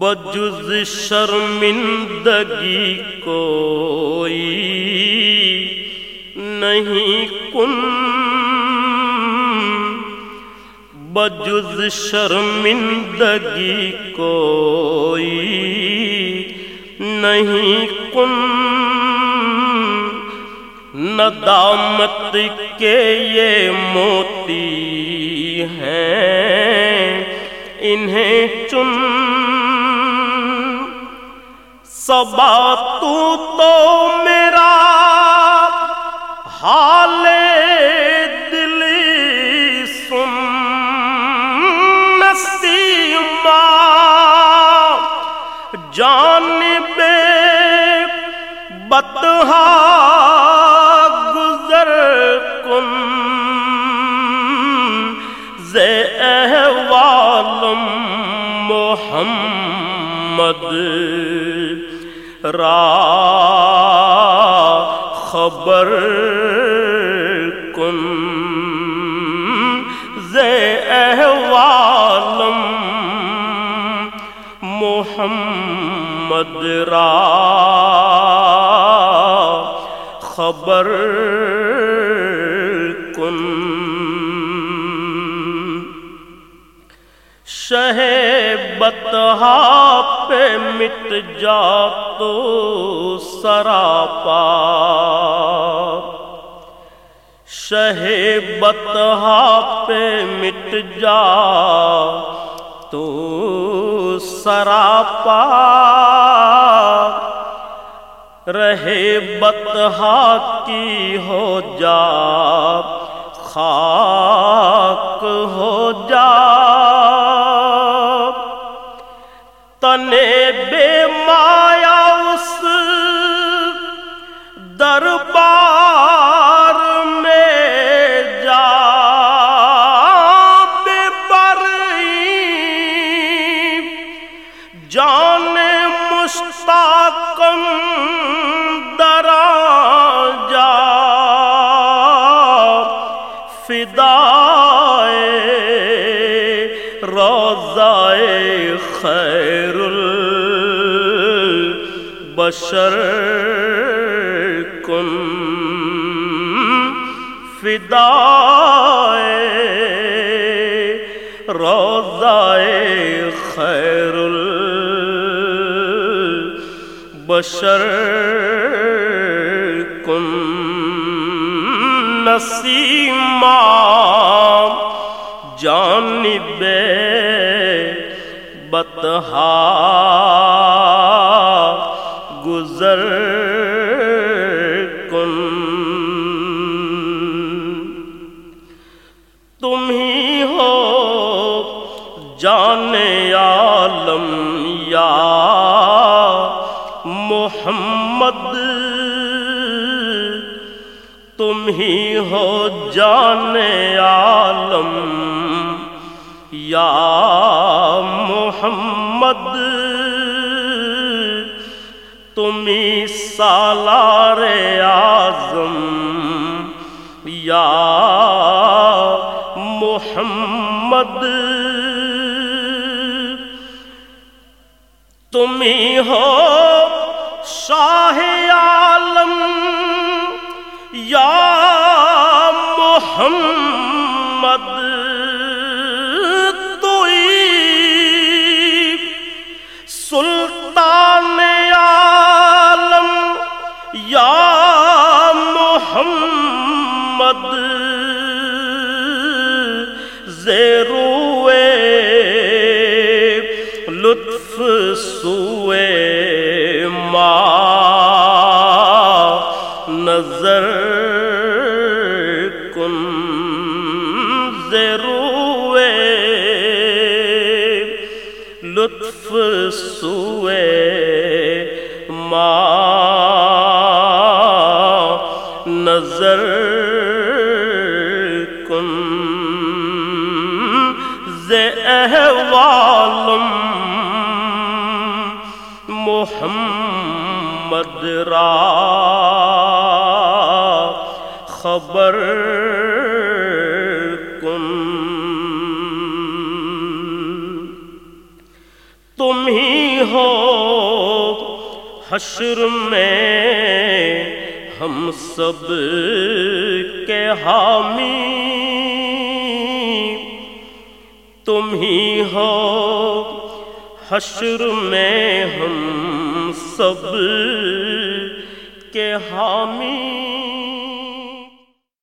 بجز شرمندگی کوئی نہیں کن۔ بجز شرمندگی کوئی نہیں کن۔ ندامت کے یہ موتی ہیں، انہیں چن۔ سبا تو تو میرا حال دلی سن نسیما جان بے بتہا گزر کن زے احوالم محمد را خبر کن زے احوالم محمد را خبر کن شہ بتہا مٹ جا تو سراپا۔ شہ بتہا پہ مٹ جا تو سراپا۔ رہے بتہا کی ہو جا، خاک ہو جا۔ بے مایا اس دربار میں جا بے بری جان مشتاقم درا جا فدائے البشر کن فدائے روزائے خیر البشر کن نسیمہ جانب بتہا گزر کن۔ تم ہی ہو جان عالم یا محمد۔ تم ہی ہو جان عالم یا محمد۔ تمہیں سالار اعظم یا محمد۔ تمہیں ہو شاہ عالم یا محمد۔ سوئے ما نظر کن زیروے لطف سوئے ما نظر کن زے احوالم محمد را خبر کن۔ تم ہی ہو حشر میں ہم سب کے حامی۔ تم ہی ہو حشر میں ہم سب کے حامی